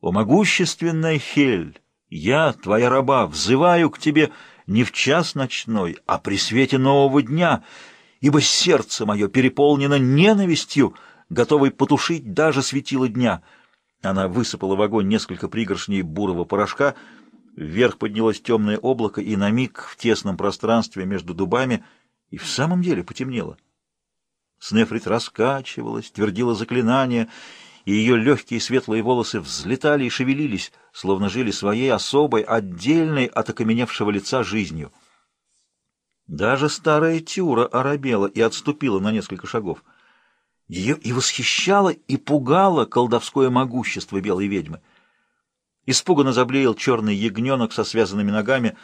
«О могущественная Хель, я, твоя раба, взываю к тебе не в час ночной, а при свете нового дня, ибо сердце мое переполнено ненавистью, готовой потушить даже светило дня». Она высыпала в огонь несколько пригоршней бурого порошка, вверх поднялось темное облако, и на миг в тесном пространстве между дубами и в самом деле потемнело. Снефрит раскачивалась, твердила заклинания, и ее легкие светлые волосы взлетали и шевелились, словно жили своей особой, отдельной от окаменевшего лица жизнью. Даже старая Тюра оробела и отступила на несколько шагов. Ее и восхищало, и пугало колдовское могущество белой ведьмы. Испуганно заблеял черный ягненок со связанными ногами.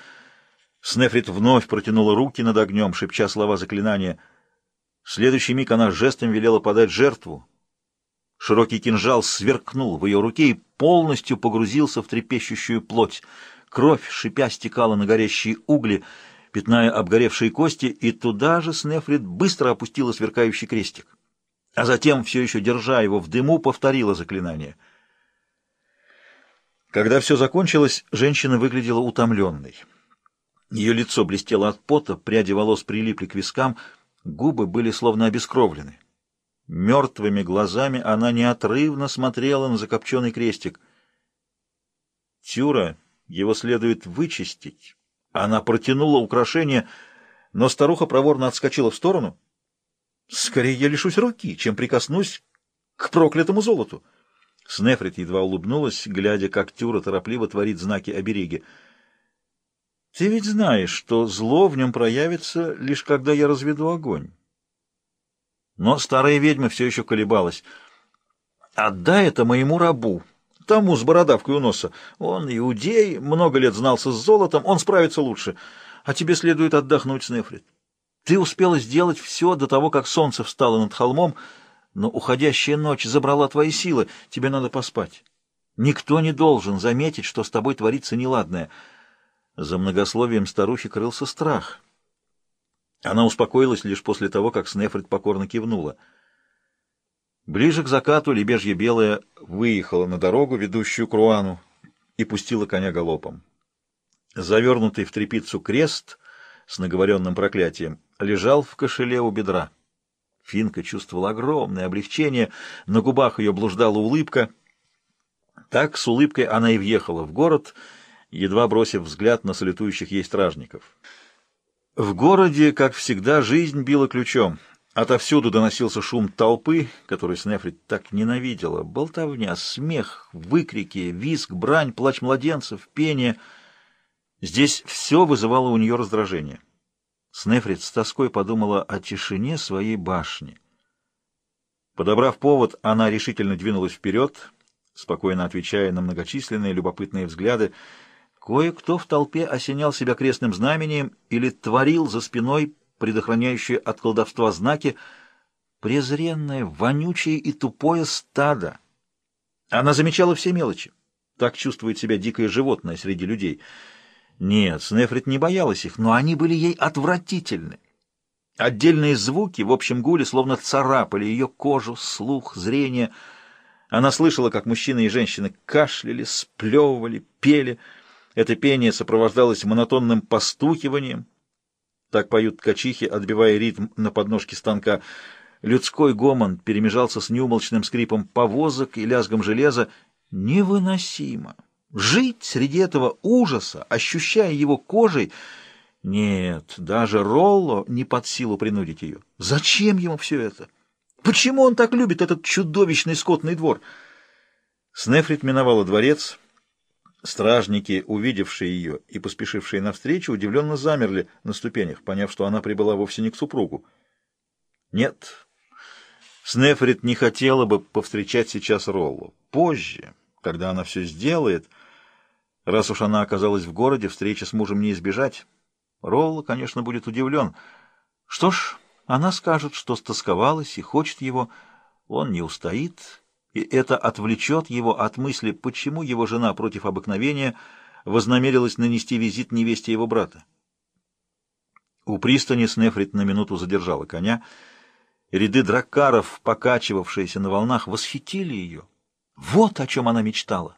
Снефрит вновь протянула руки над огнем, шепча слова заклинания — в следующий миг она жестом велела подать жертву. Широкий кинжал сверкнул в ее руке и полностью погрузился в трепещущую плоть. Кровь, шипя, стекала на горящие угли, пятная обгоревшие кости, и туда же Снефрит быстро опустила сверкающий крестик. А затем, все еще держа его в дыму, повторила заклинание. Когда все закончилось, женщина выглядела утомленной. Ее лицо блестело от пота, пряди волос прилипли к вискам — Губы были словно обескровлены. Мертвыми глазами она неотрывно смотрела на закопченный крестик. Тюра, его следует вычистить. Она протянула украшение, но старуха проворно отскочила в сторону. Скорее я лишусь руки, чем прикоснусь к проклятому золоту. Снефрит едва улыбнулась, глядя, как Тюра торопливо творит знаки обереги. Ты ведь знаешь, что зло в нем проявится, лишь когда я разведу огонь. Но старая ведьма все еще колебалась. «Отдай это моему рабу, тому с бородавкой у носа. Он иудей, много лет знался с золотом, он справится лучше. А тебе следует отдохнуть, Снефрит. Ты успела сделать все до того, как солнце встало над холмом, но уходящая ночь забрала твои силы, тебе надо поспать. Никто не должен заметить, что с тобой творится неладное». За многословием старухи крылся страх. Она успокоилась лишь после того, как Снефрит покорно кивнула. Ближе к закату лебежья белая выехала на дорогу, ведущую к Руану, и пустила коня галопом. Завернутый в трепицу крест с наговоренным проклятием лежал в кошеле у бедра. Финка чувствовала огромное облегчение, на губах ее блуждала улыбка. Так с улыбкой она и въехала в город — едва бросив взгляд на салютующих ей стражников. В городе, как всегда, жизнь била ключом. Отовсюду доносился шум толпы, который Снефрит так ненавидела. Болтовня, смех, выкрики, визг, брань, плач младенцев, пение. Здесь все вызывало у нее раздражение. Снефрит с тоской подумала о тишине своей башни. Подобрав повод, она решительно двинулась вперед, спокойно отвечая на многочисленные любопытные взгляды, Кое-кто в толпе осенял себя крестным знамением или творил за спиной предохраняющие от колдовства знаки презренное, вонючее и тупое стадо. Она замечала все мелочи. Так чувствует себя дикое животное среди людей. Нет, Снефрит не боялась их, но они были ей отвратительны. Отдельные звуки в общем гуле словно царапали ее кожу, слух, зрение. Она слышала, как мужчины и женщины кашляли, сплевывали, пели — это пение сопровождалось монотонным постукиванием. Так поют ткачихи, отбивая ритм на подножке станка. Людской гомон перемежался с неумолчным скрипом повозок и лязгом железа. Невыносимо! Жить среди этого ужаса, ощущая его кожей... Нет, даже Ролло не под силу принудить ее. Зачем ему все это? Почему он так любит этот чудовищный скотный двор? Снефрит миновала дворец... Стражники, увидевшие ее и поспешившие навстречу, удивленно замерли на ступенях, поняв, что она прибыла вовсе не к супругу. Нет, Снефрит не хотела бы повстречать сейчас Роллу. Позже, когда она все сделает, раз уж она оказалась в городе, встречи с мужем не избежать. Ролла, конечно, будет удивлен. Что ж, она скажет, что стосковалась и хочет его, он не устоит и это отвлечет его от мысли, почему его жена против обыкновения вознамерилась нанести визит невесте его брата. У пристани Снефрит на минуту задержала коня. Ряды дракаров, покачивавшиеся на волнах, восхитили ее. Вот о чем она мечтала.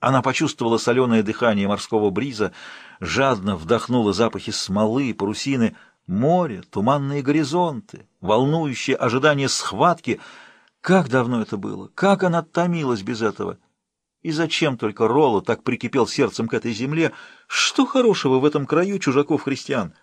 Она почувствовала соленое дыхание морского бриза, жадно вдохнула запахи смолы, парусины, море, туманные горизонты, волнующее ожидание схватки. Как давно это было? Как она томилась без этого? И зачем только Ролло так прикипел сердцем к этой земле? Что хорошего в этом краю чужаков-христиан?